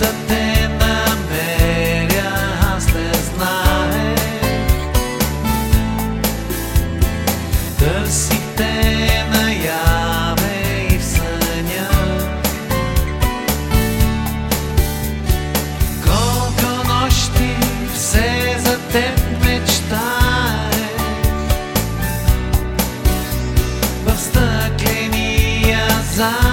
да те намеря, аз не наяве и в съня. Колко все за теб мечтаех. В стъкления зал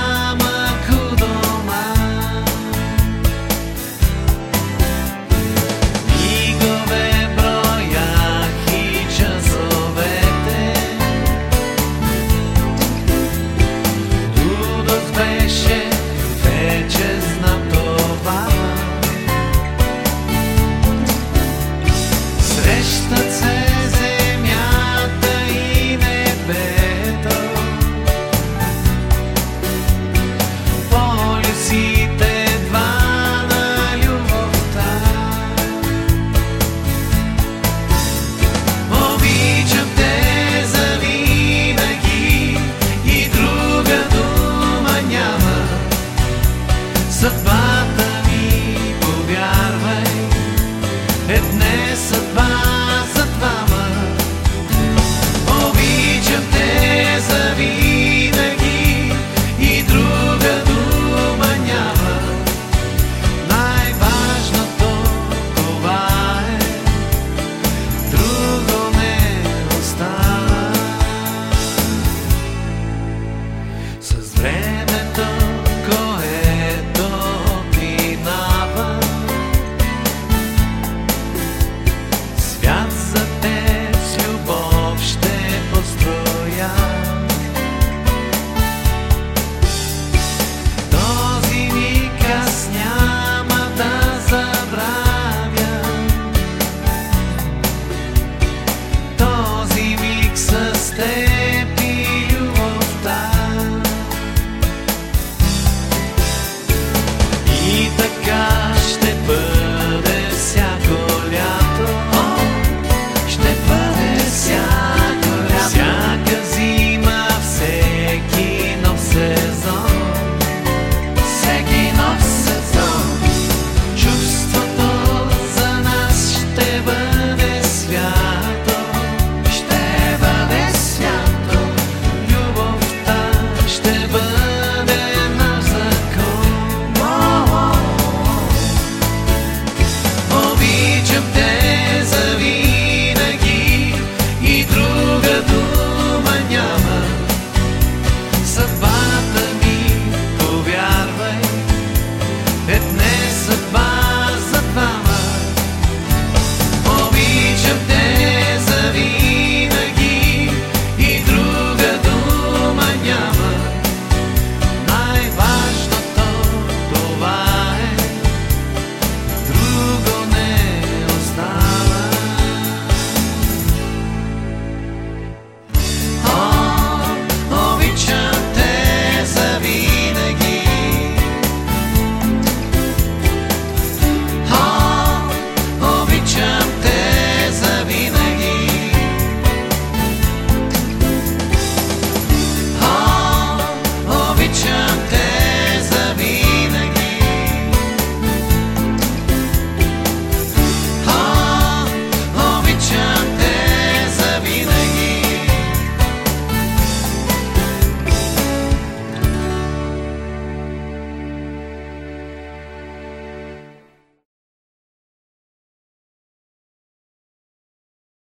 that's it.